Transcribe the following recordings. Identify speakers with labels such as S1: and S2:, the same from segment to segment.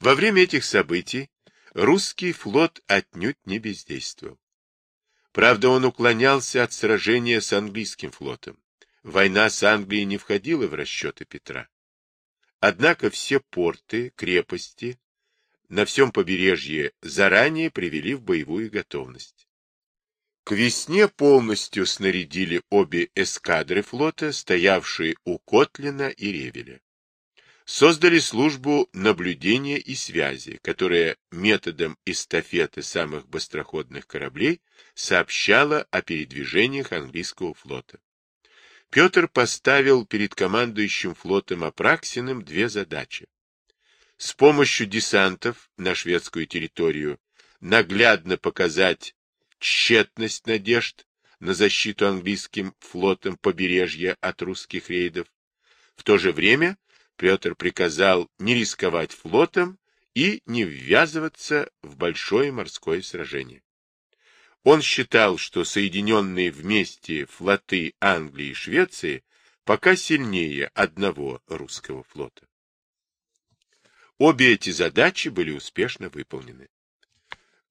S1: Во время этих событий русский флот отнюдь не бездействовал. Правда, он уклонялся от сражения с английским флотом. Война с Англией не входила в расчеты Петра. Однако все порты, крепости на всем побережье заранее привели в боевую готовность. К весне полностью снарядили обе эскадры флота, стоявшие у Котлина и Ревеля. Создали службу наблюдения и связи, которая методом эстафеты самых быстроходных кораблей сообщала о передвижениях английского флота. Петр поставил перед командующим флотом Апраксиным две задачи. С помощью десантов на шведскую территорию наглядно показать тщетность надежд на защиту английским флотом побережья от русских рейдов. В то же время Петр приказал не рисковать флотом и не ввязываться в большое морское сражение. Он считал, что соединенные вместе флоты Англии и Швеции пока сильнее одного русского флота. Обе эти задачи были успешно выполнены.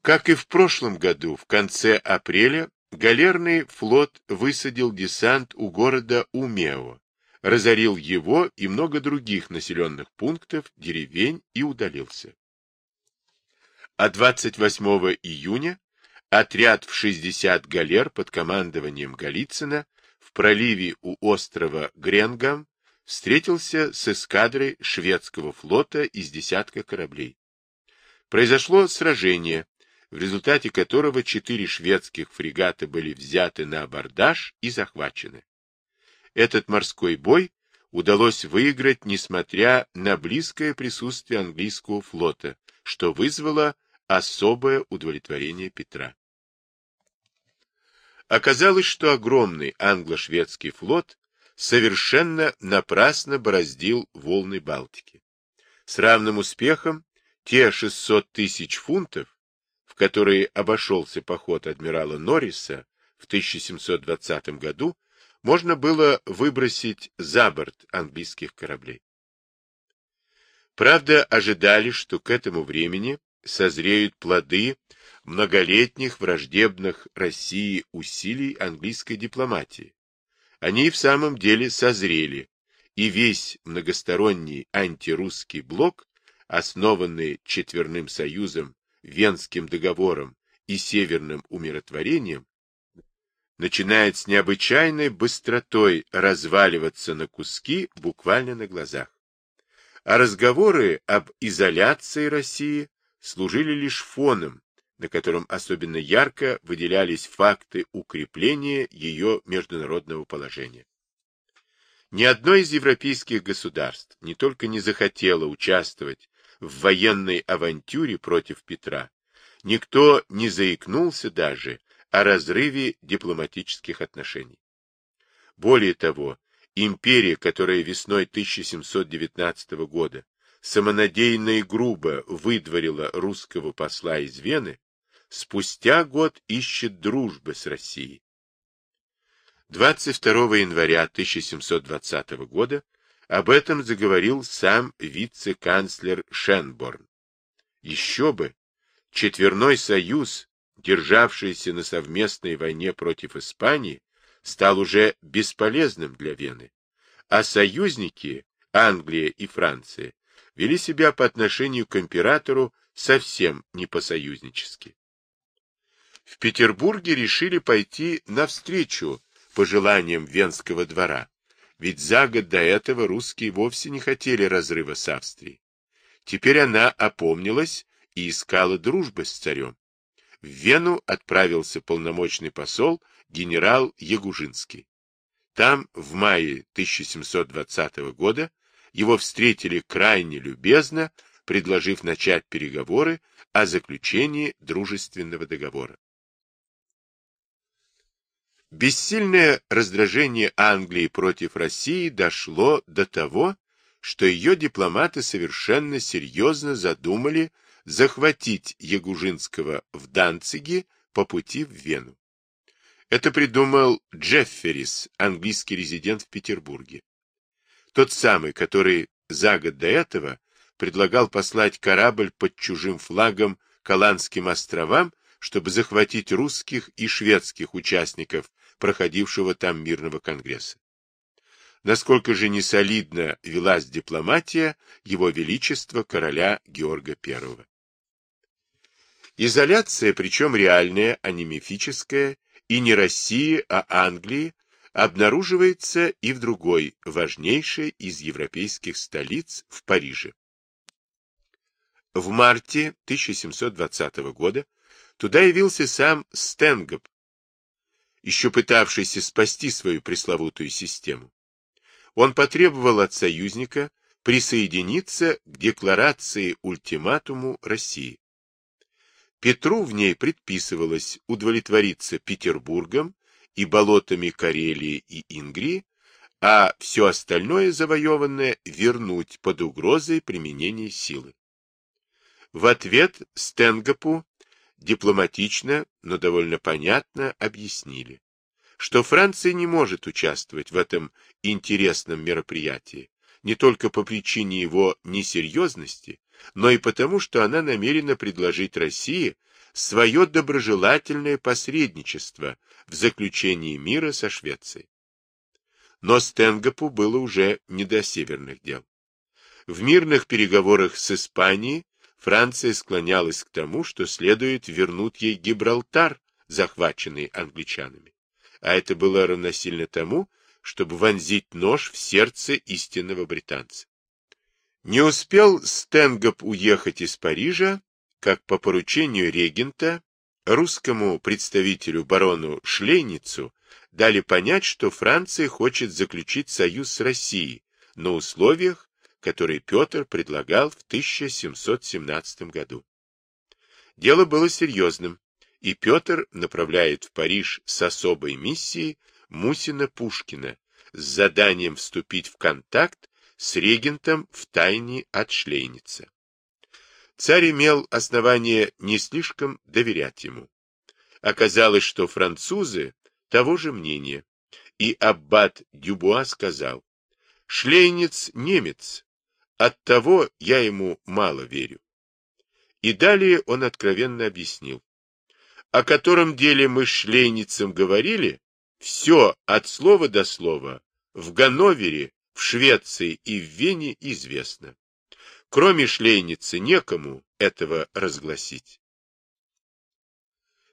S1: Как и в прошлом году, в конце апреля галерный флот высадил десант у города Умео, разорил его и много других населенных пунктов, деревень и удалился. А 28 июня Отряд в 60 галер под командованием Голицына в проливе у острова Гренгам встретился с эскадрой шведского флота из десятка кораблей. Произошло сражение, в результате которого четыре шведских фрегата были взяты на абордаж и захвачены. Этот морской бой удалось выиграть, несмотря на близкое присутствие английского флота, что вызвало особое удовлетворение Петра. Оказалось, что огромный англо-шведский флот совершенно напрасно бороздил волны Балтики. С равным успехом те 600 тысяч фунтов, в которые обошелся поход адмирала Норриса в 1720 году, можно было выбросить за борт английских кораблей. Правда, ожидали, что к этому времени созреют плоды многолетних враждебных России усилий английской дипломатии. Они в самом деле созрели, и весь многосторонний антирусский блок, основанный Четверным союзом, Венским договором и Северным умиротворением, начинает с необычайной быстротой разваливаться на куски буквально на глазах. А разговоры об изоляции России служили лишь фоном, на котором особенно ярко выделялись факты укрепления ее международного положения. Ни одно из европейских государств не только не захотело участвовать в военной авантюре против Петра, никто не заикнулся даже о разрыве дипломатических отношений. Более того, империя, которая весной 1719 года самонадеянно и грубо выдворила русского посла из Вены, спустя год ищет дружбы с Россией. 22 января 1720 года об этом заговорил сам вице-канцлер Шенборн. Еще бы! Четверной союз, державшийся на совместной войне против Испании, стал уже бесполезным для Вены, а союзники, Англия и Франция, вели себя по отношению к императору совсем не по-союзнически. В Петербурге решили пойти навстречу пожеланиям Венского двора, ведь за год до этого русские вовсе не хотели разрыва с Австрией. Теперь она опомнилась и искала дружбы с царем. В Вену отправился полномочный посол генерал Ягужинский. Там в мае 1720 года его встретили крайне любезно, предложив начать переговоры о заключении дружественного договора. Бессильное раздражение Англии против России дошло до того, что ее дипломаты совершенно серьезно задумали захватить Ягужинского в Данциге по пути в Вену. Это придумал Джефферис, английский резидент в Петербурге. Тот самый, который за год до этого предлагал послать корабль под чужим флагом к Аландским островам, чтобы захватить русских и шведских участников проходившего там мирного конгресса. Насколько же несолидно велась дипломатия его величества короля Георга I. Изоляция, причем реальная, а не мифическая, и не России, а Англии, обнаруживается и в другой, важнейшей из европейских столиц, в Париже. В марте 1720 года туда явился сам Стенгоп, еще пытавшийся спасти свою пресловутую систему. Он потребовал от союзника присоединиться к декларации ультиматуму России. Петру в ней предписывалось удовлетвориться Петербургом и болотами Карелии и Ингрии, а все остальное завоеванное вернуть под угрозой применения силы. В ответ Стенгопу дипломатично, но довольно понятно объяснили, что Франция не может участвовать в этом интересном мероприятии, не только по причине его несерьезности, но и потому, что она намерена предложить России свое доброжелательное посредничество в заключении мира со Швецией. Но Стенгопу было уже не до северных дел. В мирных переговорах с Испанией Франция склонялась к тому, что следует вернуть ей Гибралтар, захваченный англичанами. А это было равносильно тому, чтобы вонзить нож в сердце истинного британца. Не успел Стенгоп уехать из Парижа, как по поручению регента русскому представителю барону Шлейницу дали понять, что Франция хочет заключить союз с Россией на условиях, который Петр предлагал в 1717 году. Дело было серьезным, и Петр направляет в Париж с особой миссией Мусина-Пушкина с заданием вступить в контакт с регентом в тайне от Шлейница. Царь имел основание не слишком доверять ему. Оказалось, что французы того же мнения, и аббат Дюбуа сказал, «Шлейниц немец, Оттого я ему мало верю. И далее он откровенно объяснил. О котором деле мы с Шлейницем говорили, все от слова до слова в Ганновере, в Швеции и в Вене известно. Кроме Шлейницы некому этого разгласить.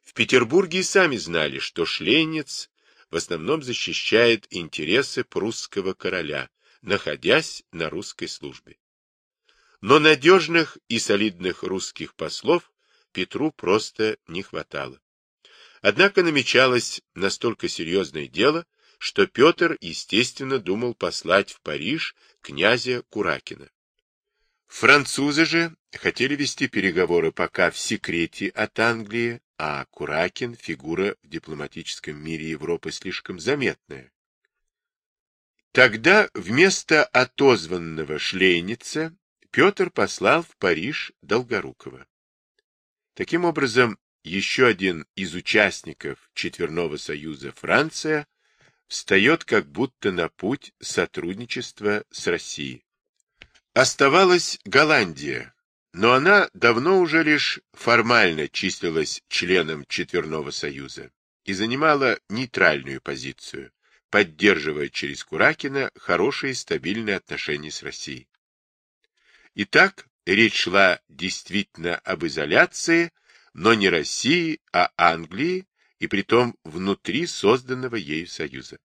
S1: В Петербурге и сами знали, что Шлейниц в основном защищает интересы прусского короля, находясь на русской службе. Но надежных и солидных русских послов Петру просто не хватало. Однако намечалось настолько серьезное дело, что Петр, естественно, думал послать в Париж князя Куракина. Французы же хотели вести переговоры пока в секрете от Англии, а Куракин – фигура в дипломатическом мире Европы слишком заметная, Тогда вместо отозванного Шлейница Петр послал в Париж Долгорукова. Таким образом, еще один из участников Четверного Союза, Франция, встает как будто на путь сотрудничества с Россией. Оставалась Голландия, но она давно уже лишь формально числилась членом Четверного Союза и занимала нейтральную позицию, поддерживая через Куракина хорошие стабильные отношения с Россией. Итак, речь шла действительно об изоляции, но не России, а Англии, и притом внутри созданного ею союза.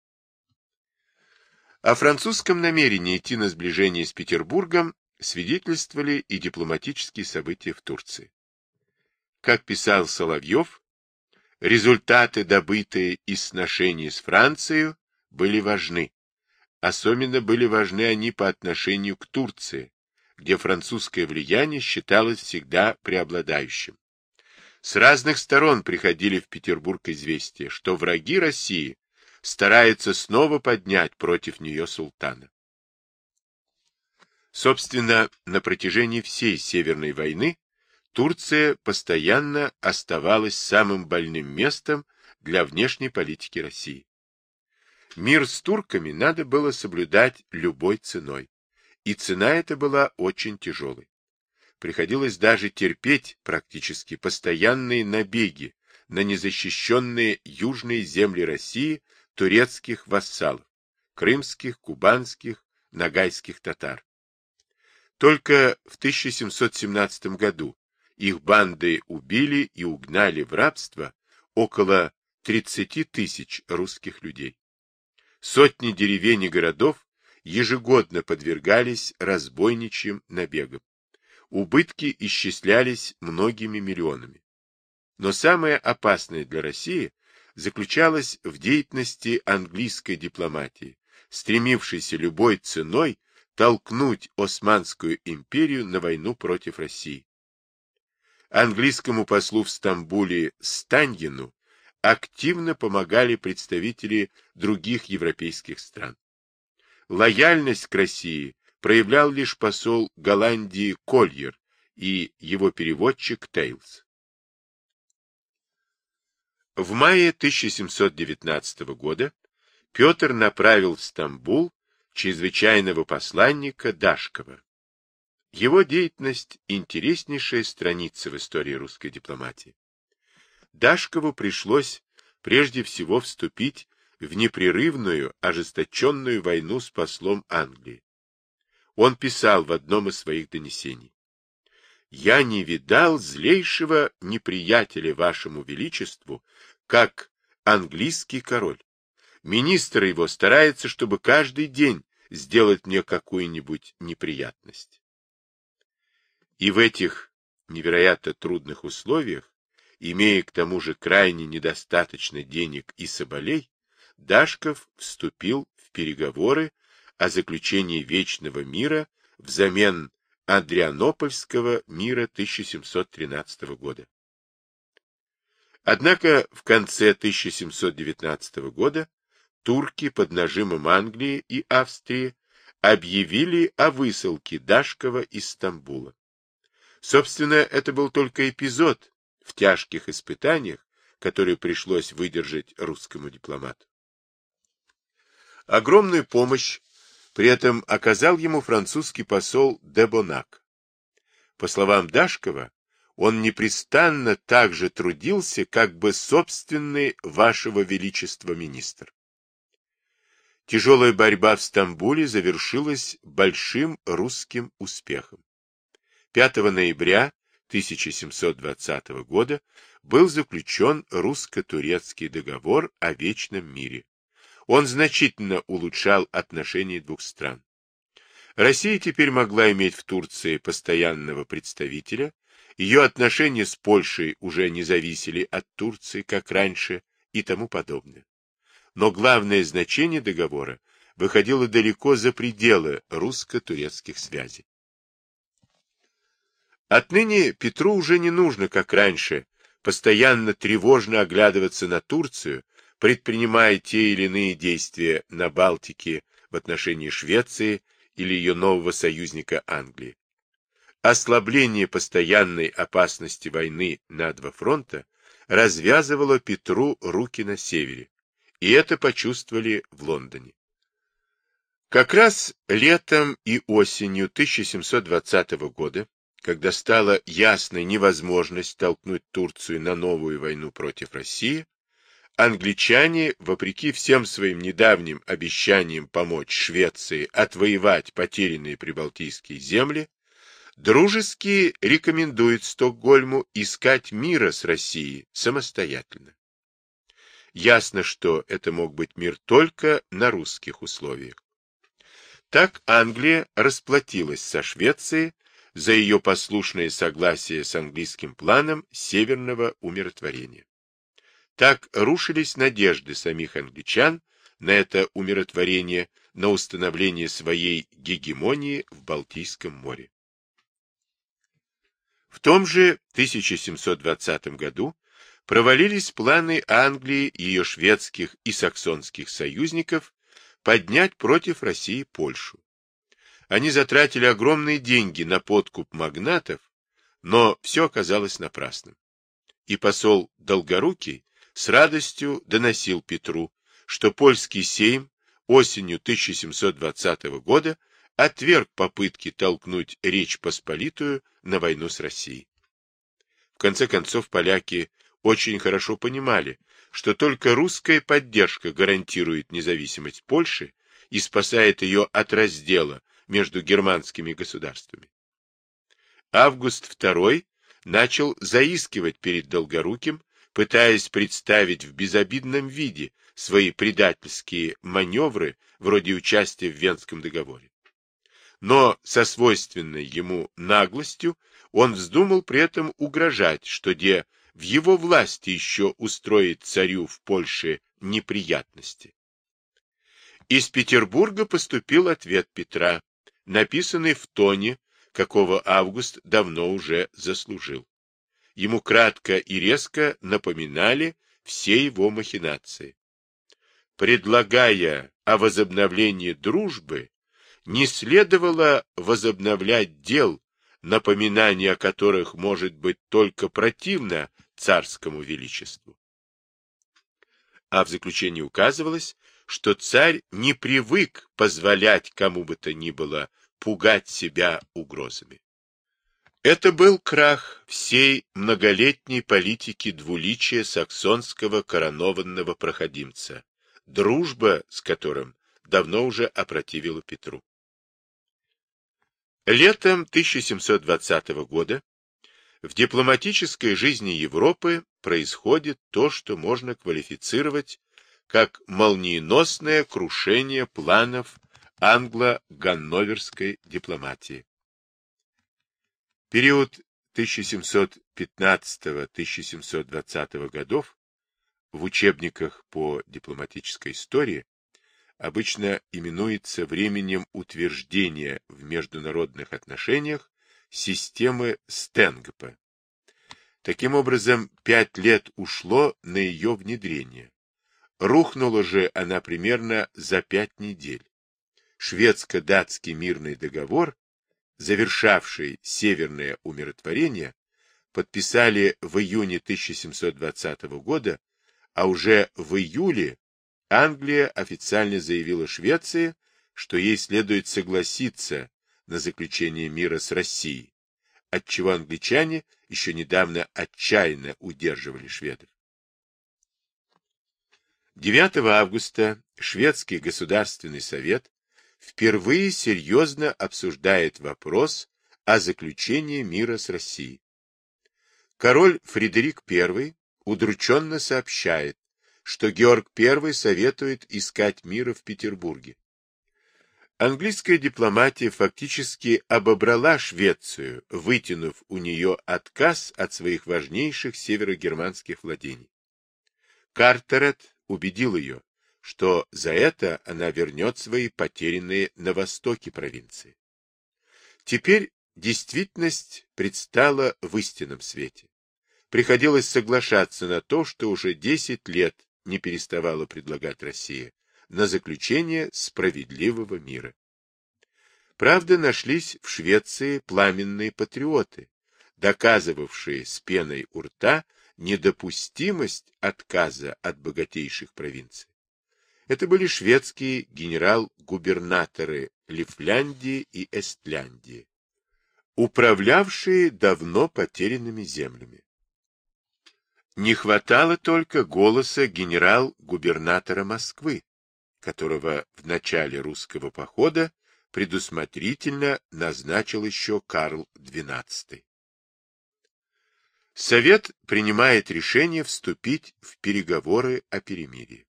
S1: О французском намерении идти на сближение с Петербургом свидетельствовали и дипломатические события в Турции. Как писал Соловьев, результаты, добытые из сношений с Францией, были важны. Особенно были важны они по отношению к Турции, где французское влияние считалось всегда преобладающим. С разных сторон приходили в Петербург известия, что враги России стараются снова поднять против нее султана. Собственно, на протяжении всей Северной войны Турция постоянно оставалась самым больным местом для внешней политики России. Мир с турками надо было соблюдать любой ценой, и цена эта была очень тяжелой. Приходилось даже терпеть практически постоянные набеги на незащищенные южные земли России турецких вассалов, крымских, кубанских, нагайских татар. Только в 1717 году их банды убили и угнали в рабство около 30 тысяч русских людей. Сотни деревень и городов ежегодно подвергались разбойничьим набегам. Убытки исчислялись многими миллионами. Но самое опасное для России заключалось в деятельности английской дипломатии, стремившейся любой ценой толкнуть Османскую империю на войну против России. Английскому послу в Стамбуле Станьину активно помогали представители других европейских стран. Лояльность к России проявлял лишь посол Голландии Кольер и его переводчик Тейлс. В мае 1719 года Петр направил в Стамбул чрезвычайного посланника Дашкова. Его деятельность – интереснейшая страница в истории русской дипломатии. Дашкову пришлось прежде всего вступить в непрерывную, ожесточенную войну с послом Англии. Он писал в одном из своих донесений. «Я не видал злейшего неприятеля вашему величеству, как английский король. Министр его старается, чтобы каждый день сделать мне какую-нибудь неприятность. И в этих невероятно трудных условиях, имея к тому же крайне недостаточно денег и соболей, Дашков вступил в переговоры о заключении вечного мира взамен Адрианопольского мира 1713 года. Однако в конце 1719 года турки под нажимом Англии и Австрии объявили о высылке Дашкова из Стамбула. Собственно, это был только эпизод в тяжких испытаниях, которые пришлось выдержать русскому дипломату. Огромную помощь при этом оказал ему французский посол Дебонак. По словам Дашкова, он непрестанно так же трудился, как бы собственный вашего величества министр. Тяжелая борьба в Стамбуле завершилась большим русским успехом. 5 ноября 1720 года был заключен русско-турецкий договор о вечном мире. Он значительно улучшал отношения двух стран. Россия теперь могла иметь в Турции постоянного представителя, ее отношения с Польшей уже не зависели от Турции, как раньше, и тому подобное. Но главное значение договора выходило далеко за пределы русско-турецких связей. Отныне Петру уже не нужно, как раньше, постоянно тревожно оглядываться на Турцию, предпринимая те или иные действия на Балтике в отношении Швеции или ее нового союзника Англии. Ослабление постоянной опасности войны на два фронта развязывало Петру руки на севере, и это почувствовали в Лондоне. Как раз летом и осенью 1720 года, когда стала ясной невозможность толкнуть Турцию на новую войну против России, англичане, вопреки всем своим недавним обещаниям помочь Швеции отвоевать потерянные прибалтийские земли, дружески рекомендует Стокгольму искать мира с Россией самостоятельно. Ясно, что это мог быть мир только на русских условиях. Так Англия расплатилась со Швецией за ее послушное согласие с английским планом северного умиротворения. Так рушились надежды самих англичан на это умиротворение, на установление своей гегемонии в Балтийском море. В том же 1720 году провалились планы Англии и ее шведских и саксонских союзников поднять против России Польшу. Они затратили огромные деньги на подкуп магнатов, но все оказалось напрасным. И посол Долгорукий с радостью доносил Петру, что польский сейм осенью 1720 года отверг попытки толкнуть Речь Посполитую на войну с Россией. В конце концов, поляки очень хорошо понимали, что только русская поддержка гарантирует независимость Польши и спасает ее от раздела между германскими государствами. Август II начал заискивать перед Долгоруким, пытаясь представить в безобидном виде свои предательские маневры вроде участия в Венском договоре. Но со свойственной ему наглостью он вздумал при этом угрожать, что где в его власти еще устроить царю в Польше неприятности. Из Петербурга поступил ответ Петра, написанный в тоне, какого Август давно уже заслужил. Ему кратко и резко напоминали все его махинации. Предлагая о возобновлении дружбы, не следовало возобновлять дел, напоминание о которых может быть только противно царскому величеству. А в заключении указывалось, что царь не привык позволять кому бы то ни было пугать себя угрозами. Это был крах всей многолетней политики двуличия саксонского коронованного проходимца, дружба с которым давно уже опротивила Петру. Летом 1720 года в дипломатической жизни Европы происходит то, что можно квалифицировать как молниеносное крушение планов англо-ганноверской дипломатии. Период 1715-1720 годов в учебниках по дипломатической истории обычно именуется временем утверждения в международных отношениях системы Стенгпа. Таким образом, пять лет ушло на ее внедрение. Рухнула же она примерно за пять недель. Шведско-датский мирный договор, завершавший северное умиротворение, подписали в июне 1720 года, а уже в июле Англия официально заявила Швеции, что ей следует согласиться на заключение мира с Россией, отчего англичане еще недавно отчаянно удерживали шведов. 9 августа Шведский государственный совет впервые серьезно обсуждает вопрос о заключении мира с Россией. Король Фредерик I удрученно сообщает, что Георг I советует искать мира в Петербурге. Английская дипломатия фактически обобрала Швецию, вытянув у нее отказ от своих важнейших северогерманских владений. Картерет убедил ее, что за это она вернет свои потерянные на востоке провинции. Теперь действительность предстала в истинном свете. Приходилось соглашаться на то, что уже 10 лет не переставала предлагать Россия, на заключение справедливого мира. Правда, нашлись в Швеции пламенные патриоты, доказывавшие с пеной у рта недопустимость отказа от богатейших провинций. Это были шведские генерал-губернаторы Лифляндии и Эстляндии, управлявшие давно потерянными землями. Не хватало только голоса генерал-губернатора Москвы, которого в начале русского похода предусмотрительно назначил еще Карл XII. Совет принимает решение вступить в переговоры о перемирии.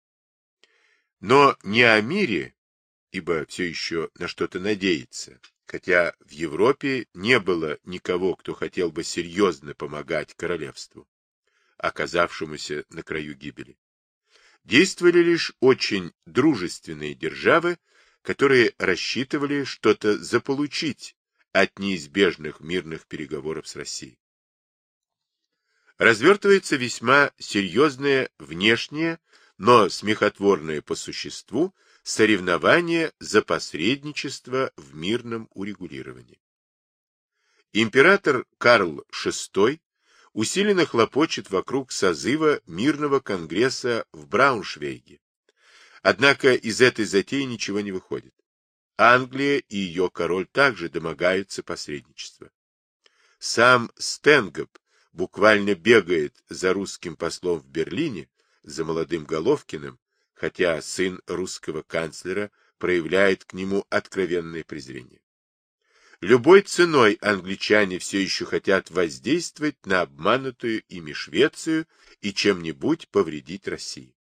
S1: Но не о мире, ибо все еще на что-то надеется, хотя в Европе не было никого, кто хотел бы серьезно помогать королевству, оказавшемуся на краю гибели действовали лишь очень дружественные державы, которые рассчитывали что-то заполучить от неизбежных мирных переговоров с Россией. Развертывается весьма серьезное внешнее, но смехотворное по существу соревнование за посредничество в мирном урегулировании. Император Карл VI усиленно хлопочет вокруг созыва мирного конгресса в Брауншвейге. Однако из этой затеи ничего не выходит. Англия и ее король также домогаются посредничества. Сам Стенгоп буквально бегает за русским послом в Берлине, за молодым Головкиным, хотя сын русского канцлера проявляет к нему откровенное презрение. Любой ценой англичане все еще хотят воздействовать на обманутую ими Швецию и чем-нибудь повредить России.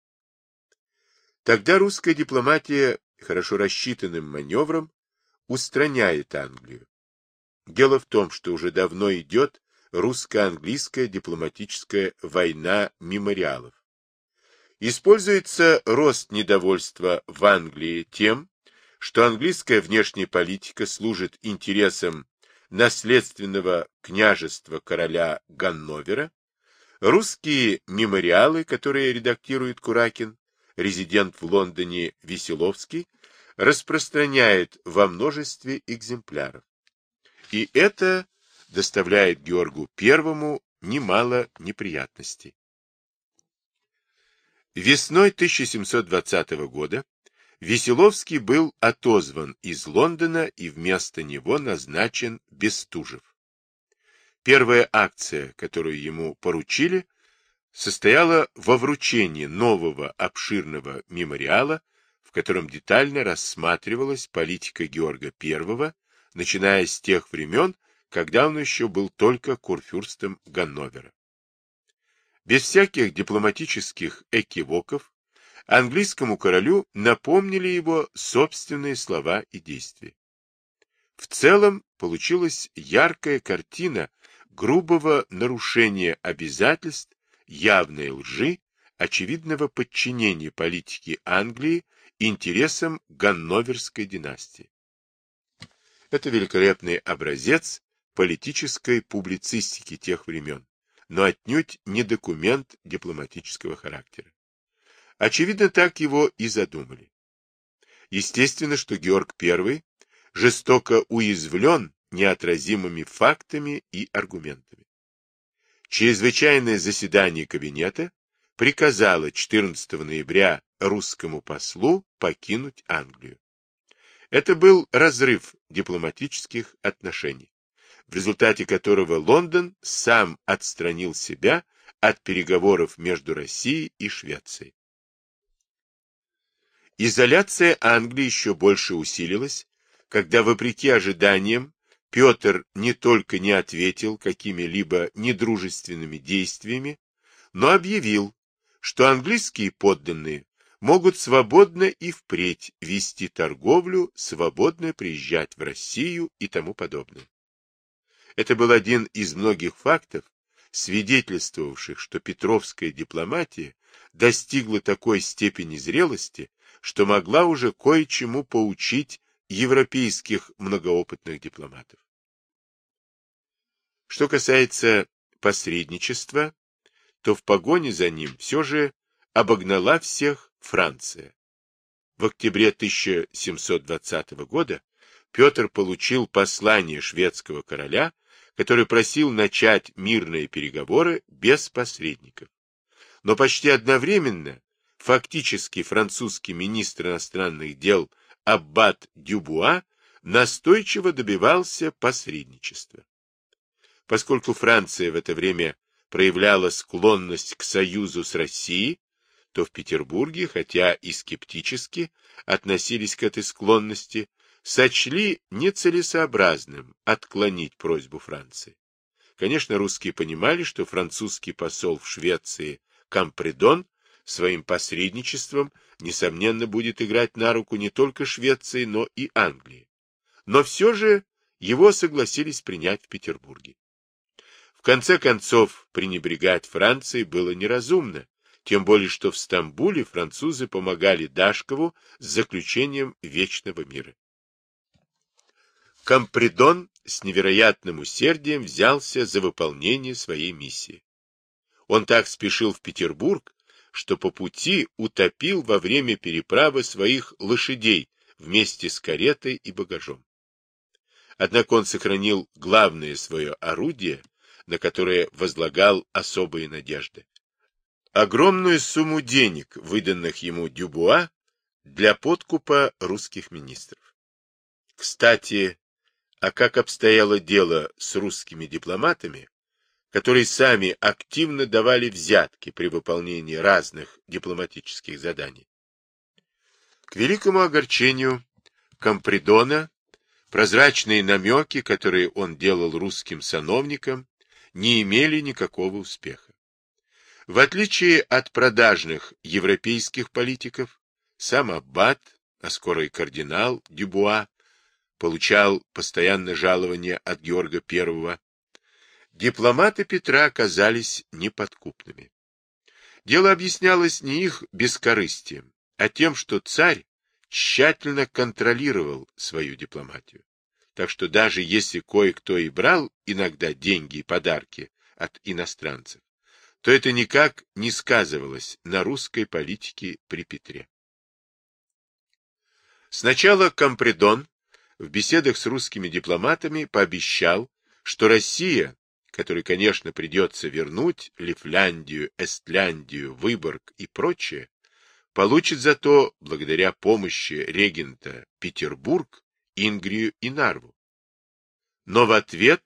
S1: Тогда русская дипломатия хорошо рассчитанным маневром устраняет Англию. Дело в том, что уже давно идет русско-английская дипломатическая война мемориалов. Используется рост недовольства в Англии тем, что английская внешняя политика служит интересам наследственного княжества короля Ганновера, русские мемориалы, которые редактирует Куракин, резидент в Лондоне Веселовский, распространяет во множестве экземпляров. И это доставляет Георгу Первому немало неприятностей. Весной 1720 года Веселовский был отозван из Лондона и вместо него назначен Бестужев. Первая акция, которую ему поручили, состояла во вручении нового обширного мемориала, в котором детально рассматривалась политика Георга I, начиная с тех времен, когда он еще был только курфюрстом Ганновера. Без всяких дипломатических экивоков английскому королю напомнили его собственные слова и действия. В целом получилась яркая картина грубого нарушения обязательств, явной лжи, очевидного подчинения политики Англии интересам Ганноверской династии. Это великолепный образец политической публицистики тех времен но отнюдь не документ дипломатического характера. Очевидно, так его и задумали. Естественно, что Георг I жестоко уязвлен неотразимыми фактами и аргументами. Чрезвычайное заседание кабинета приказало 14 ноября русскому послу покинуть Англию. Это был разрыв дипломатических отношений в результате которого Лондон сам отстранил себя от переговоров между Россией и Швецией. Изоляция Англии еще больше усилилась, когда, вопреки ожиданиям, Петр не только не ответил какими-либо недружественными действиями, но объявил, что английские подданные могут свободно и впредь вести торговлю, свободно приезжать в Россию и тому подобное. Это был один из многих фактов, свидетельствовавших, что петровская дипломатия достигла такой степени зрелости, что могла уже кое-чему поучить европейских многоопытных дипломатов. Что касается посредничества, то в погоне за ним все же обогнала всех Франция. В октябре 1720 года Петр получил послание шведского короля который просил начать мирные переговоры без посредников. Но почти одновременно фактически французский министр иностранных дел Аббат Дюбуа настойчиво добивался посредничества. Поскольку Франция в это время проявляла склонность к союзу с Россией, то в Петербурге, хотя и скептически относились к этой склонности, сочли нецелесообразным отклонить просьбу Франции. Конечно, русские понимали, что французский посол в Швеции Кампредон своим посредничеством, несомненно, будет играть на руку не только Швеции, но и Англии. Но все же его согласились принять в Петербурге. В конце концов, пренебрегать Францией было неразумно, тем более что в Стамбуле французы помогали Дашкову с заключением Вечного мира. Компридон с невероятным усердием взялся за выполнение своей миссии. Он так спешил в Петербург, что по пути утопил во время переправы своих лошадей вместе с каретой и багажом. Однако он сохранил главное свое орудие, на которое возлагал особые надежды. Огромную сумму денег, выданных ему Дюбуа, для подкупа русских министров. Кстати, а как обстояло дело с русскими дипломатами, которые сами активно давали взятки при выполнении разных дипломатических заданий? К великому огорчению Компридона прозрачные намеки, которые он делал русским сановникам, не имели никакого успеха. В отличие от продажных европейских политиков, сам аббат, а скоро и кардинал Дюбуа, получал постоянно жалование от Георга I, дипломаты Петра оказались неподкупными. Дело объяснялось не их бескорыстием, а тем, что царь тщательно контролировал свою дипломатию. Так что даже если кое-кто и брал иногда деньги и подарки от иностранцев, то это никак не сказывалось на русской политике при Петре. Сначала Компредон в беседах с русскими дипломатами пообещал, что Россия, которой, конечно, придется вернуть Лифляндию, Эстляндию, Выборг и прочее, получит зато, благодаря помощи регента Петербург, Ингрию и Нарву. Но в ответ,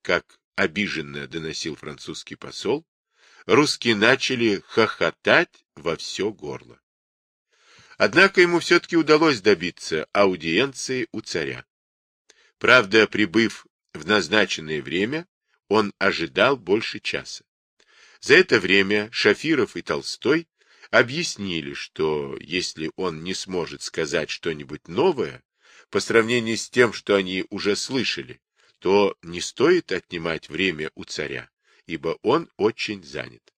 S1: как обиженно доносил французский посол, русские начали хохотать во все горло. Однако ему все-таки удалось добиться аудиенции у царя. Правда, прибыв в назначенное время, он ожидал больше часа. За это время Шафиров и Толстой объяснили, что если он не сможет сказать что-нибудь новое, по сравнению с тем, что они уже слышали, то не стоит отнимать время у царя, ибо он очень занят.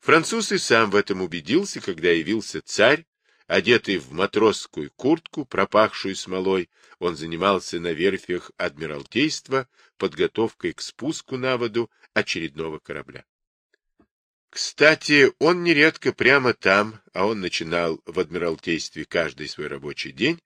S1: Француз и сам в этом убедился, когда явился царь Одетый в матросскую куртку, пропахшую смолой, он занимался на верфях Адмиралтейства подготовкой к спуску на воду очередного корабля. Кстати, он нередко прямо там, а он начинал в Адмиралтействе каждый свой рабочий день,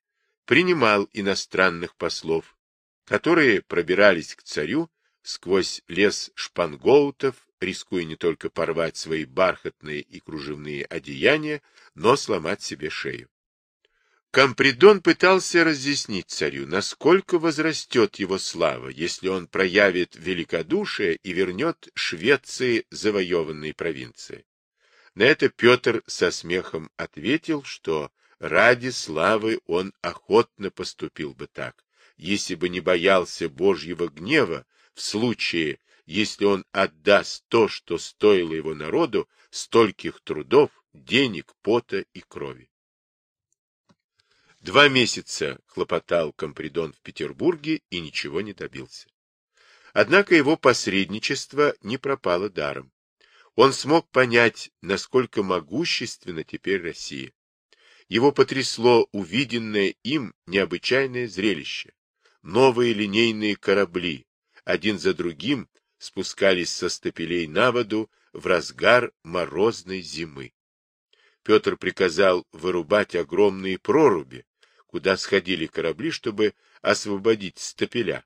S1: принимал иностранных послов, которые пробирались к царю сквозь лес шпангоутов, рискуя не только порвать свои бархатные и кружевные одеяния, но сломать себе шею. Компридон пытался разъяснить царю, насколько возрастет его слава, если он проявит великодушие и вернет Швеции завоеванные провинции. На это Петр со смехом ответил, что ради славы он охотно поступил бы так, если бы не боялся Божьего гнева в случае, если он отдаст то, что стоило его народу стольких трудов, денег, пота и крови. Два месяца хлопотал Компридон в Петербурге и ничего не добился. Однако его посредничество не пропало даром. Он смог понять, насколько могущественна теперь Россия. Его потрясло увиденное им необычайное зрелище. Новые линейные корабли, один за другим, спускались со стапелей на воду в разгар морозной зимы. Петр приказал вырубать огромные проруби, куда сходили корабли, чтобы освободить стапеля.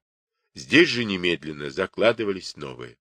S1: Здесь же немедленно закладывались новые.